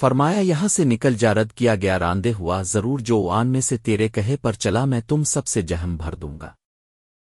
فرمایا، یہاں سے نکل جا، رد کیا گیا، راندے ہوا، ضرور جو آن میں سے تیرے کہے پر چلا، میں تم سب سے جہم بھر دوں گا۔